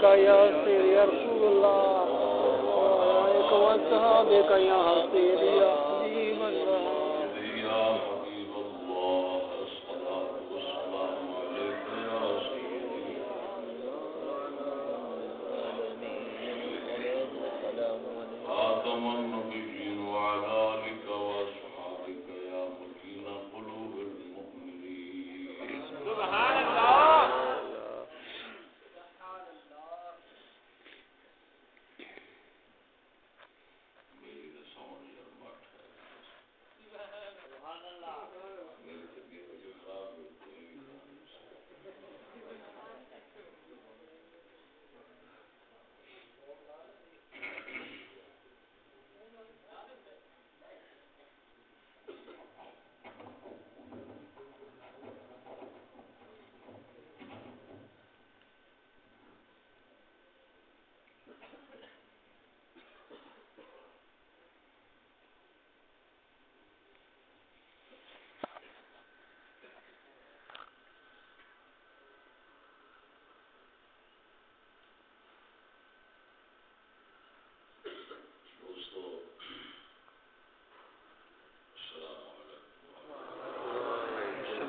کا یا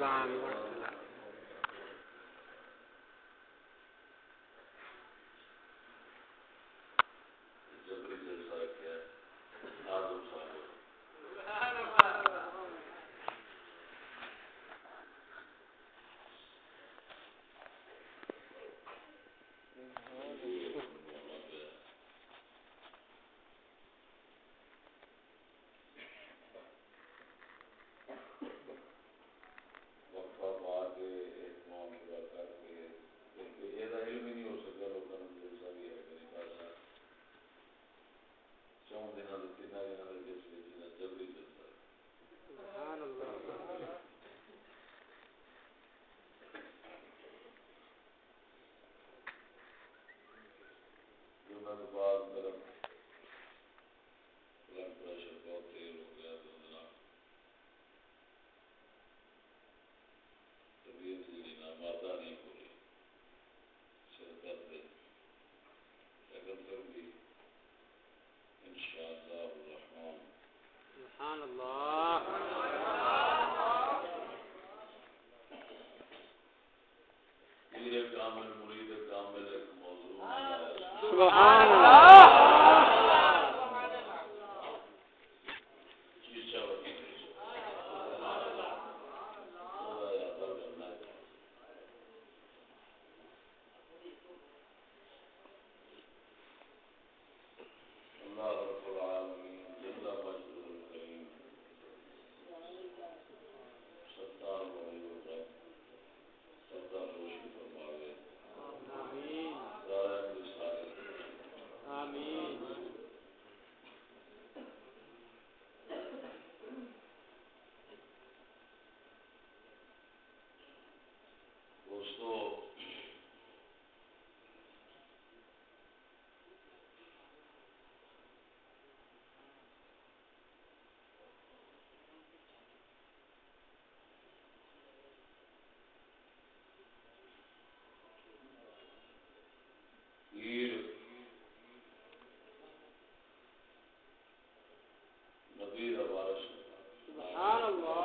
رمضان بعد ویر وارش سبحان اللہ۔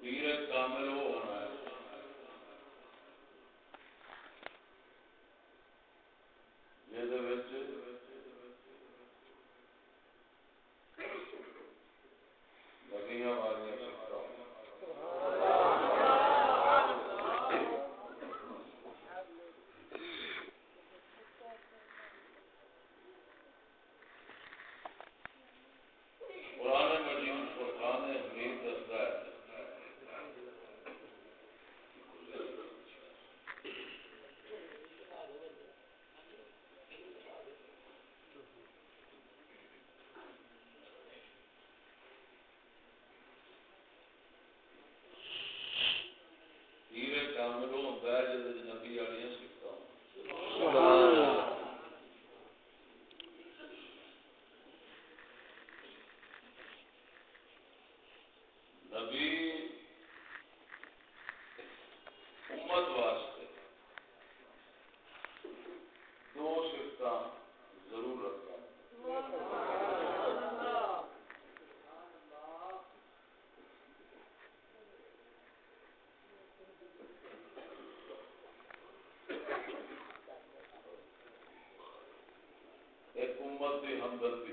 تیرت کامل وہ ہونا ہیرے کامل ہوتا ہے جب نبی امت دی ہمدردی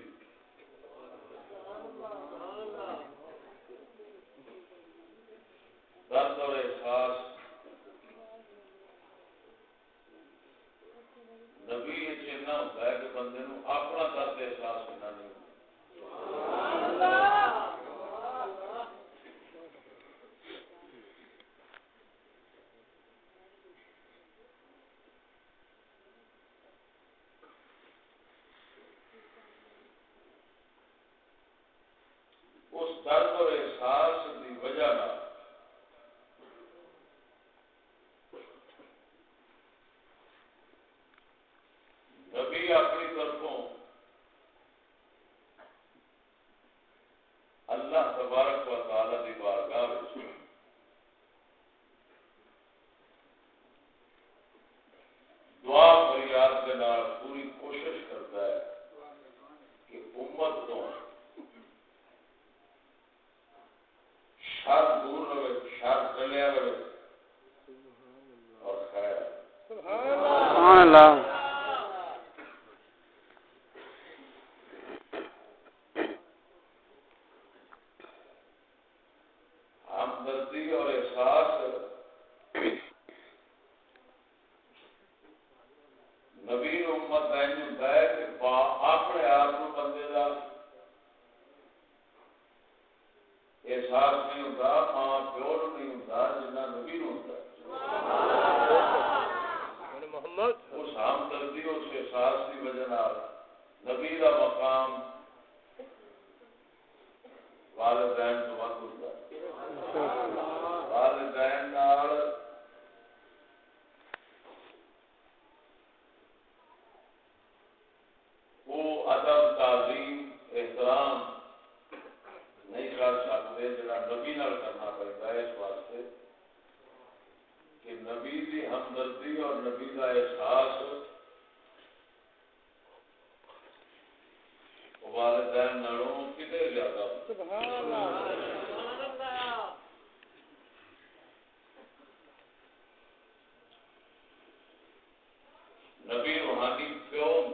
نبی روحانی پیوں ہوں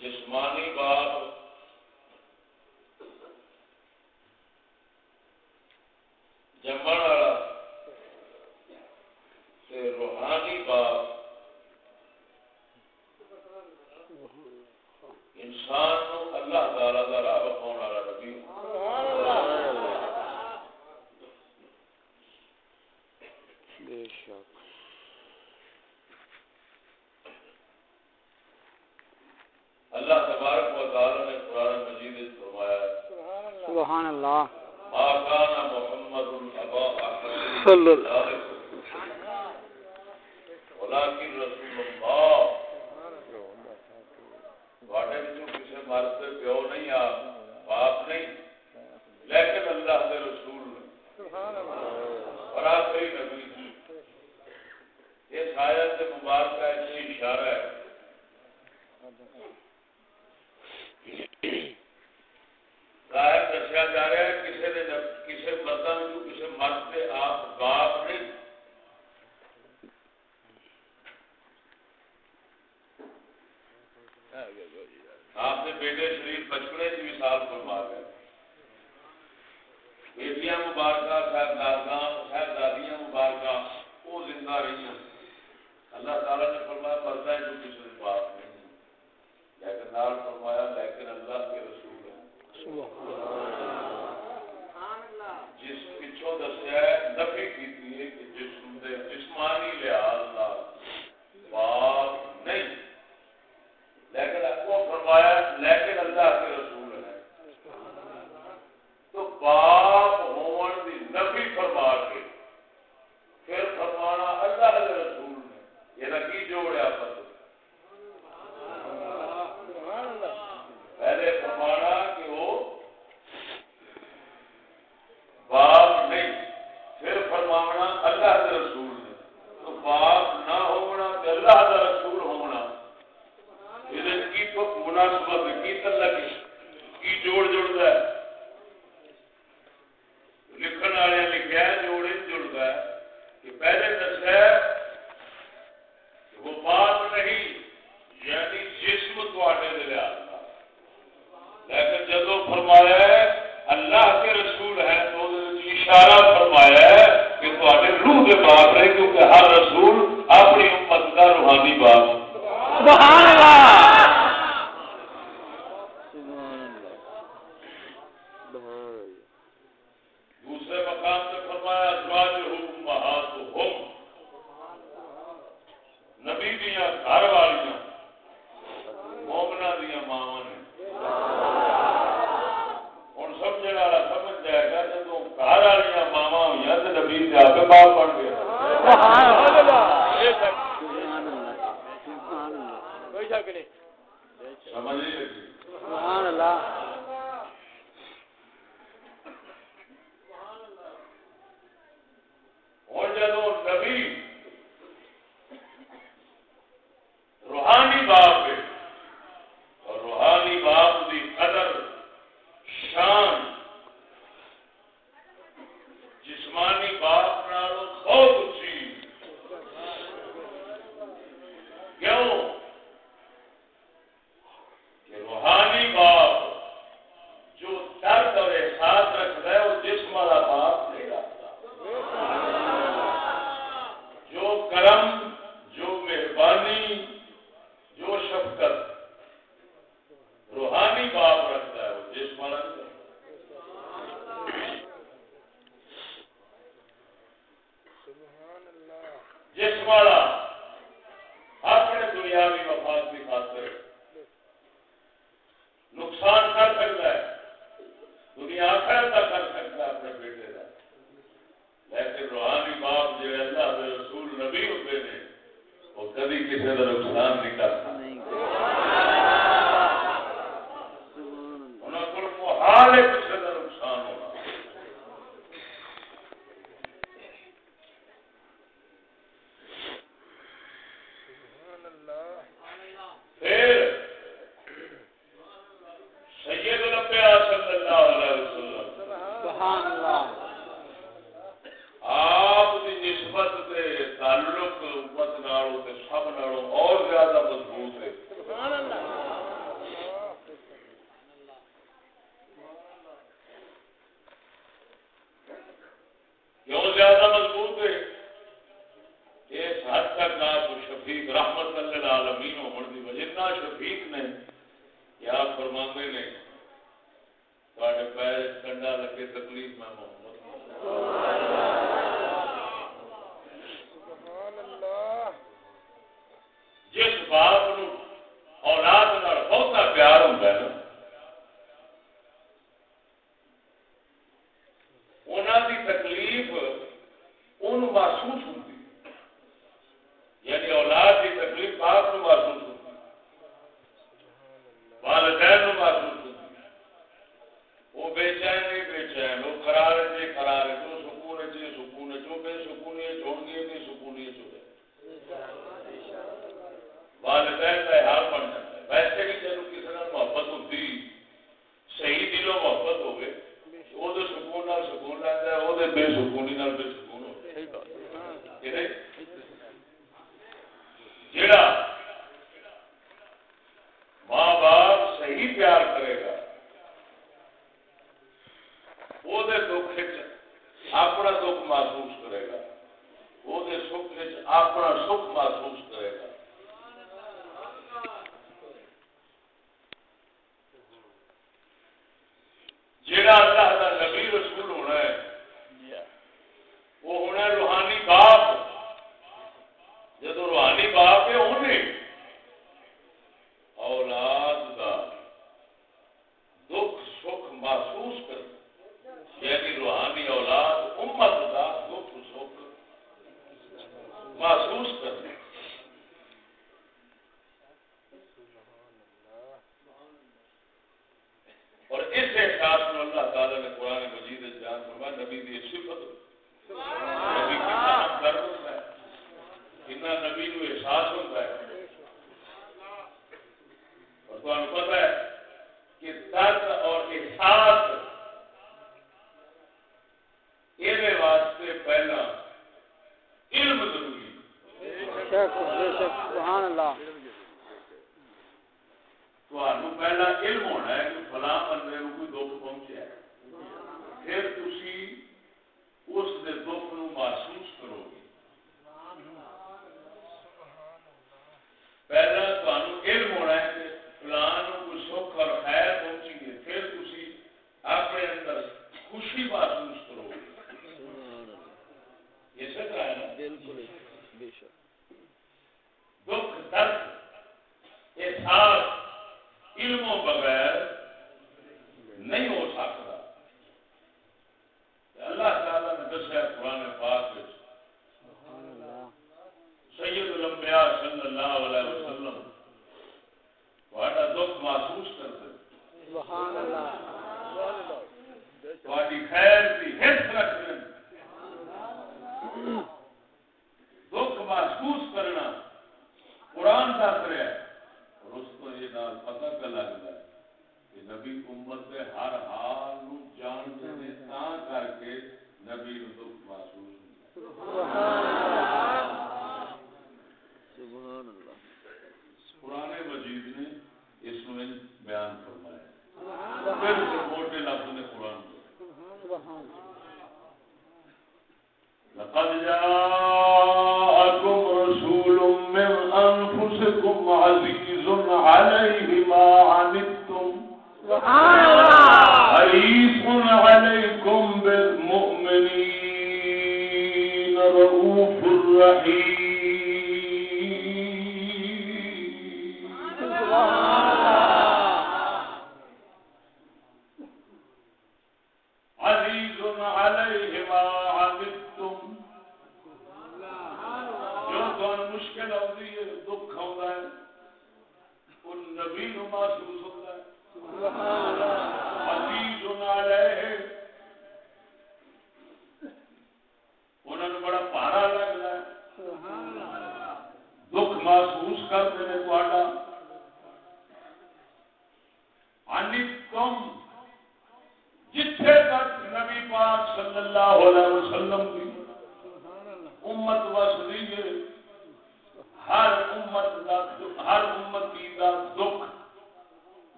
جسمانی بات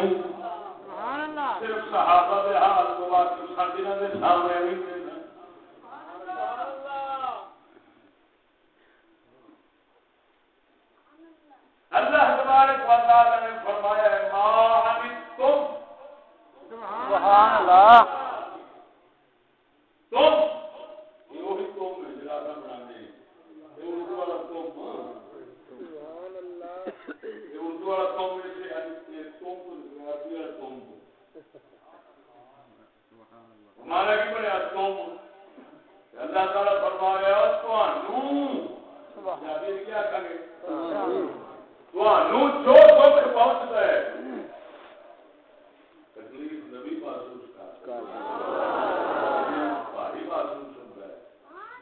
نہیں۔ صرف صحابہ دے حال کو باقی ساڈے نال دے سامنے نہیں اللہ تبارک و تعالی نے فرمایا ہے ما حمدتم؟ سبحان اللہ۔ تم؟ مانا کی بنیا تم اللہ تعالیٰ فرما رہا تمہوں کیا کرے تمہوں جو وقت پہنچتا ہے تکلیف نبی محسوس بھاری محسوس ہوتا ہے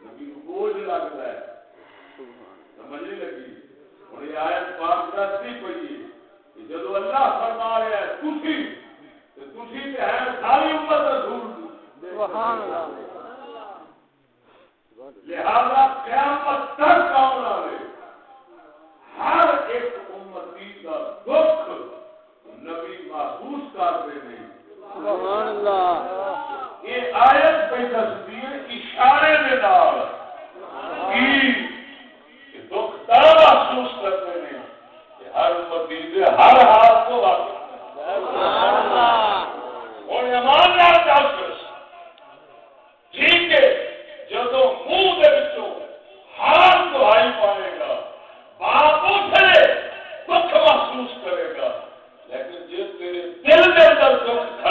نبی کو بوجھ لگتا ہے سمجھنے لگی۔ ہوں آیت پاک دستی پی جدو اللہ فرما رہا ہے تھی تھی ہے ساری امت رسول۔ لہذا قیامت تک ہر ایک امتی کا دکھ نبی محسوس کرتے سبحان اللہ۔ یہ آیت پہ دستی ہے اشارے کے نال دکھ تا محسوس کرتے ہیں ہر امتی ہر حال کو واقع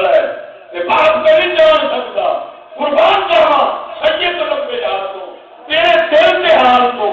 والا ہے جان سکتا، قربان جہاں، سید لمبے یاد کو تیرے دل کے حال کو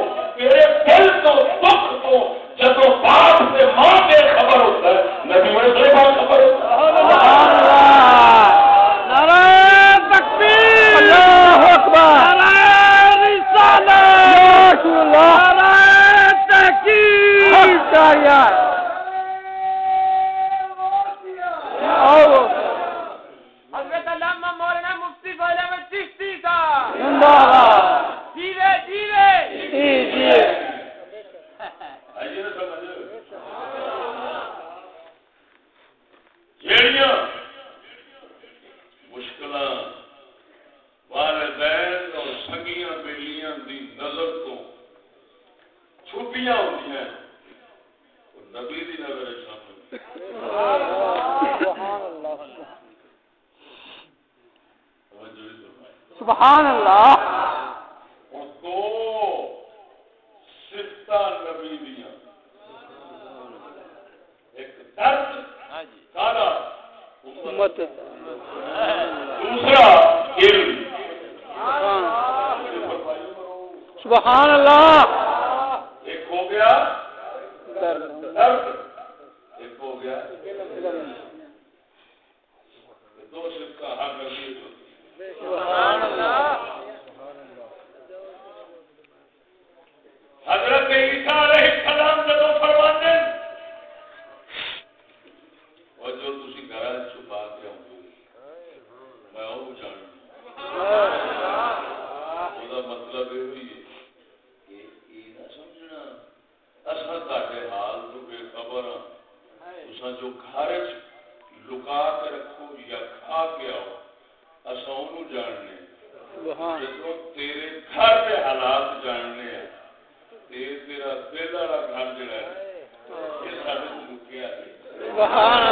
سبحان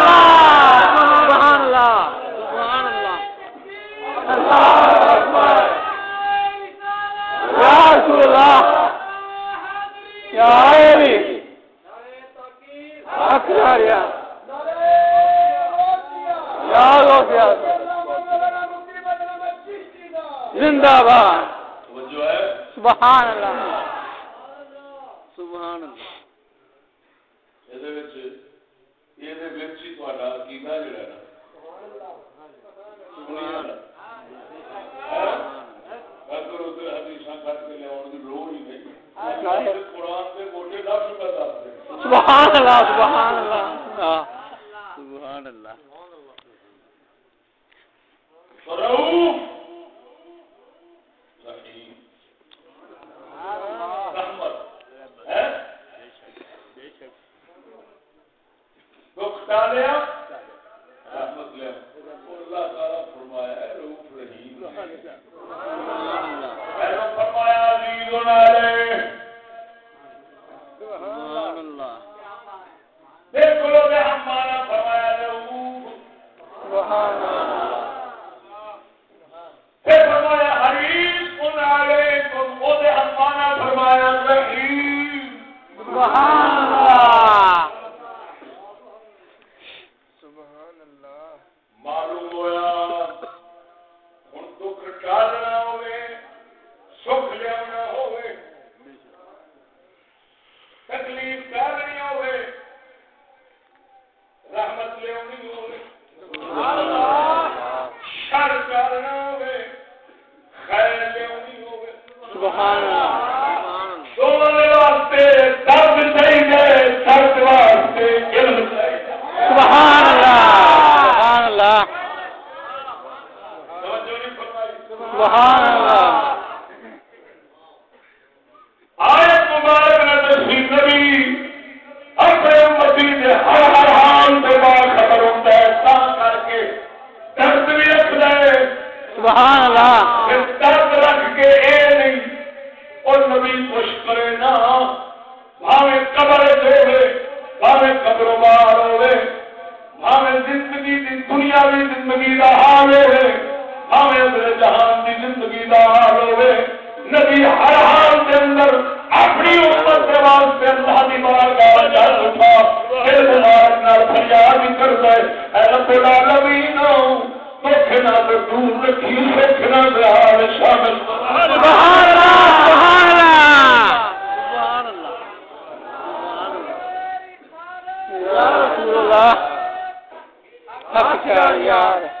زندہ باد۔ سبحان اللہ۔ سبحان سبحان اللہ سبحان میرے جہان کی زندگی کا حال ہوئے نبی ہر حال کے اندر اپنی امت کے واسطے اللہ کی بارگاہ جل اٹھا پھر مبارک نال فریاد کر دے اے رب العالمین دکھ نہ تے دور رکھی سکھ نہ دے حال شامل۔ سبحان اللہ۔ سبحان اللہ۔ سبحان اللہ سبحان اللہ۔ سبحان اللہ۔ سبحان اللہ سبحان اللہ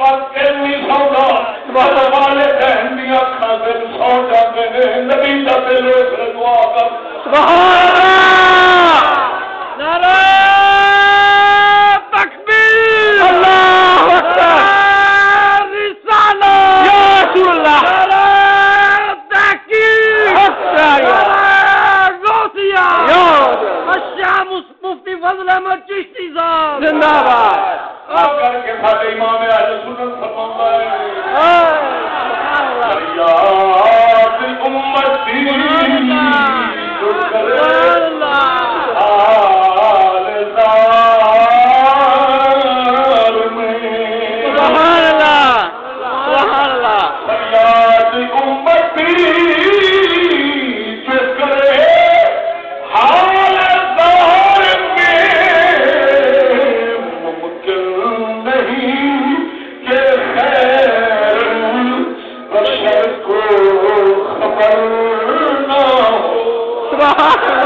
پر علمی سودا والے زندہ باد! کر کے سارے امام سنن فرماتا یاد امت ہاں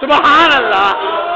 سبحان اللہ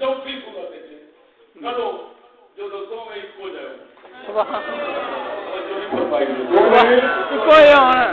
چوتھی جو کوئی ہونا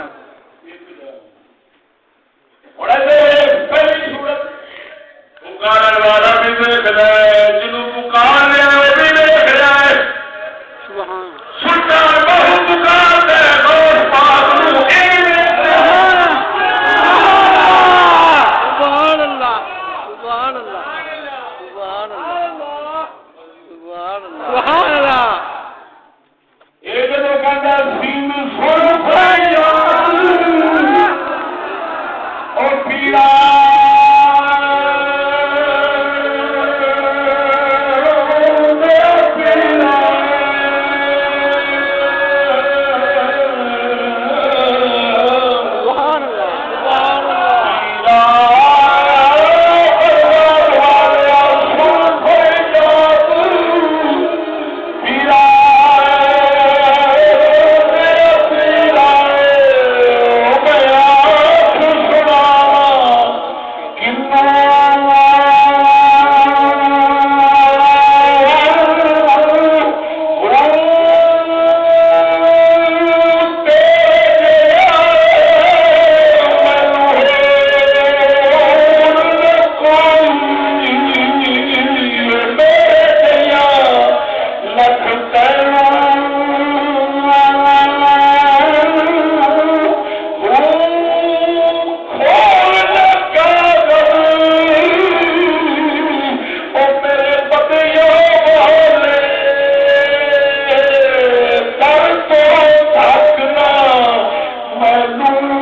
میں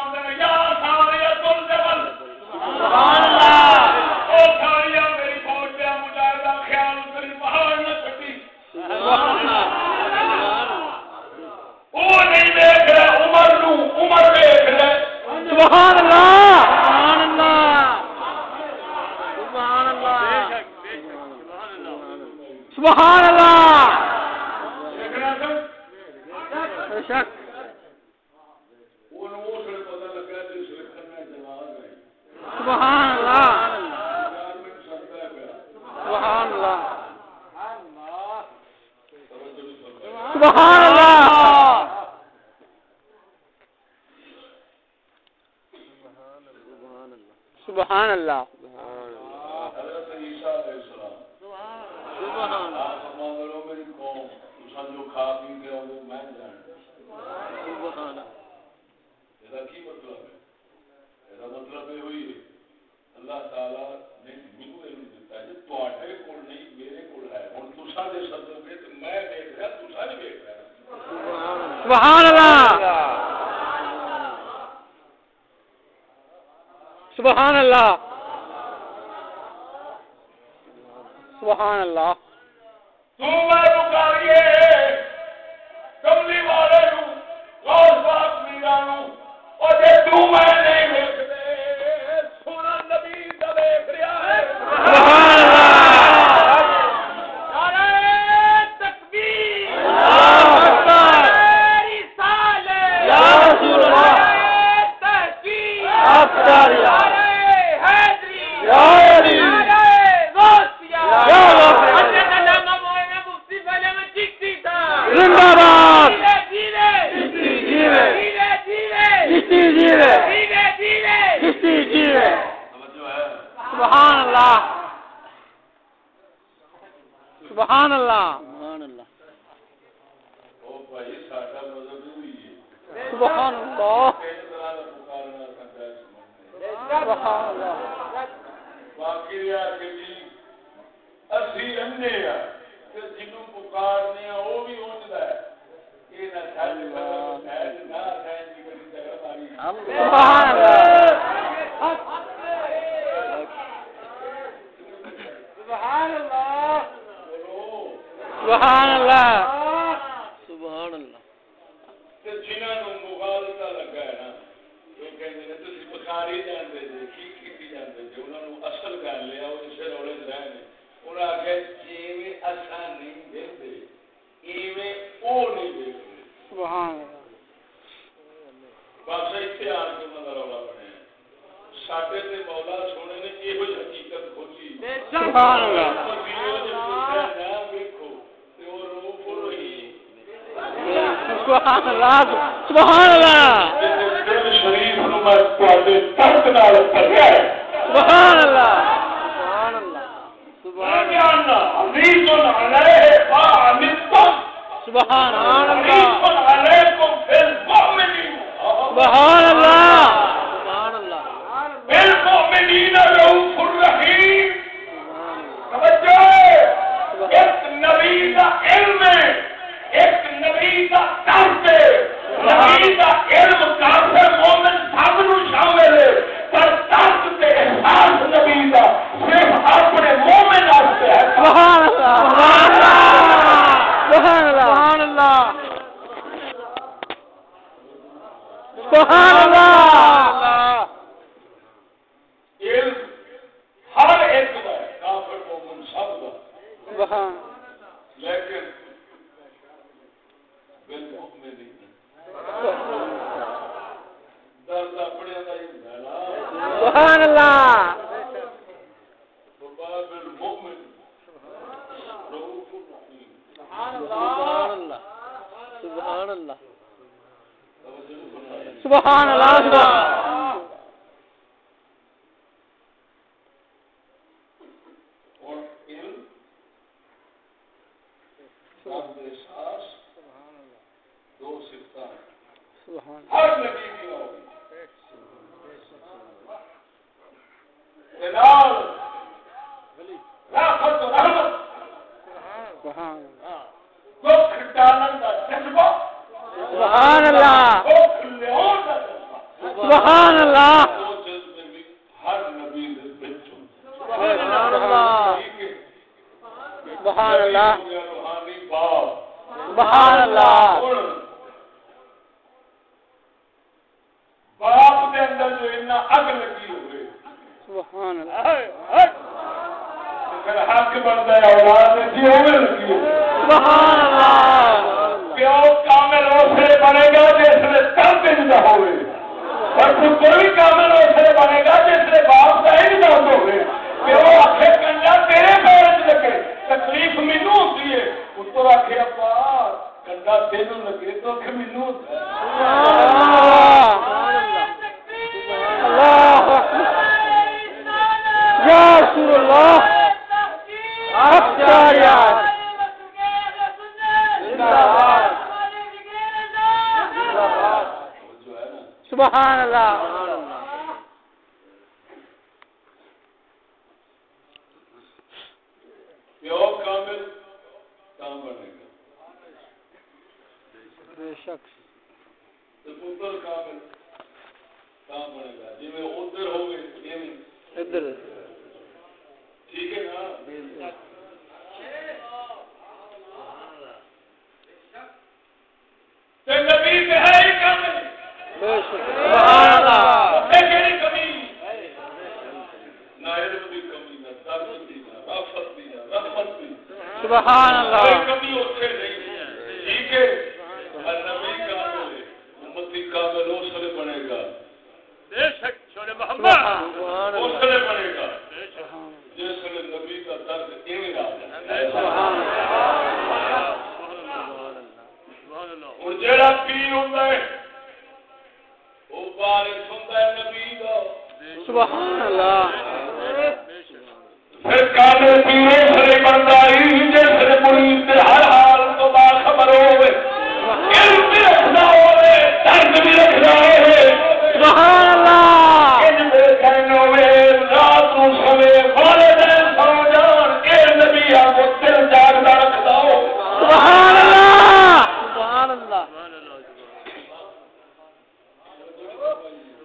سبحان اللہ! سبحان اللہ! سبحان اللہ! سبحان اللہ!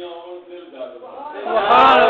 سبحان اللہ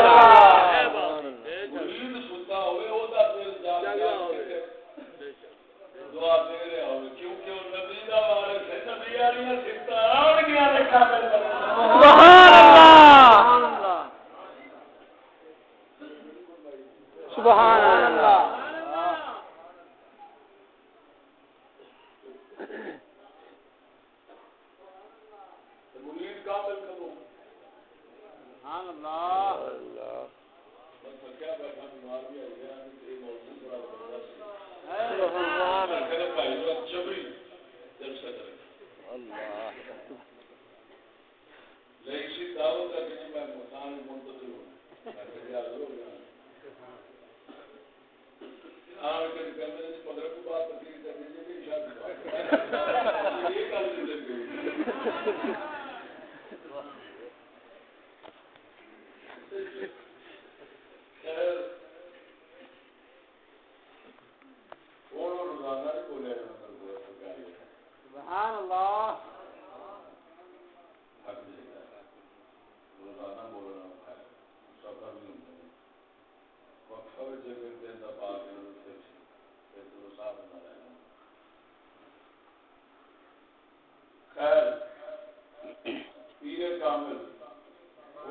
کامل۔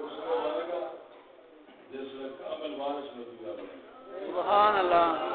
اس کو بنے گا جس کامل وارث بنے سبحان اللہ۔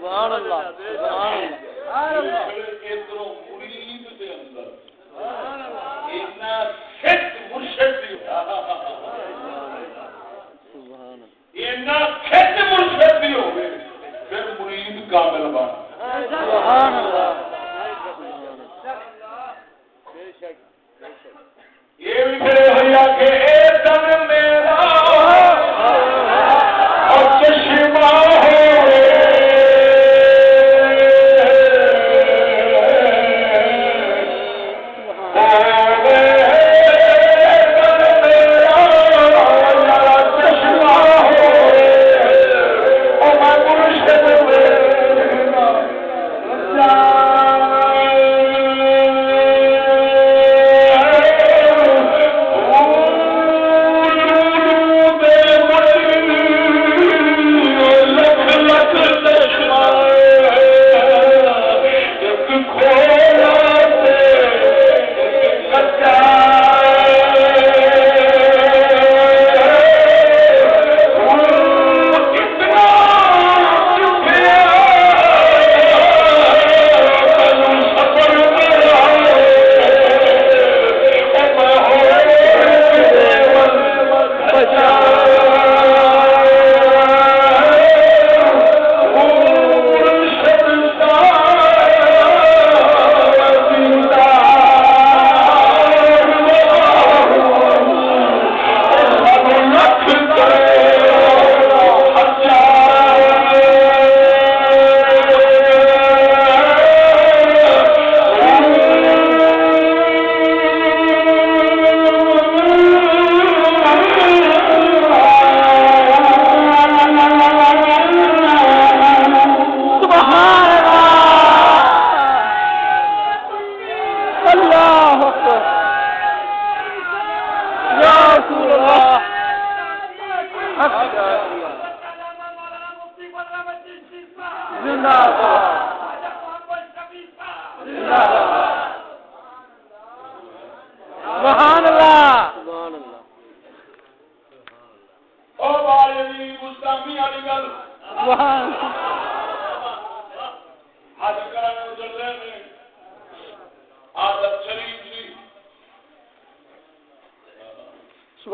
سبحان اللہ. سبحان اللہ. ادھروں مرید دے اندر. سبحان اللہ اتنا ست مرشد بھی سبحان اللہ. سبحان اللہ اتنا ست مرشد بھی ہوے پھر مرید کامل بن. سبحان اللہ.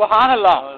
سبحان اللہ۔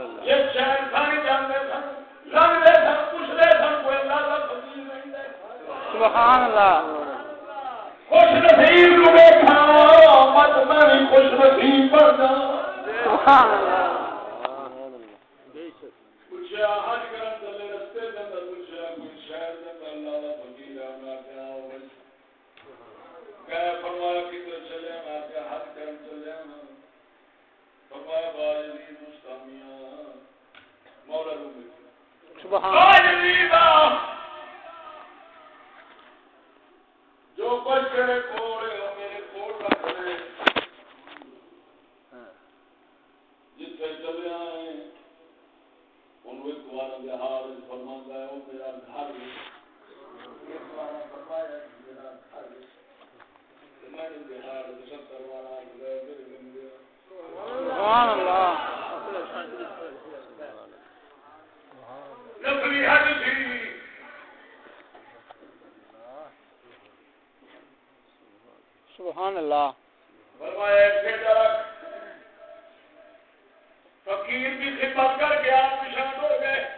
فقیر کی خدمت کر کے آپ کشن ہو گئے۔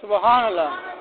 سبحان اللہ۔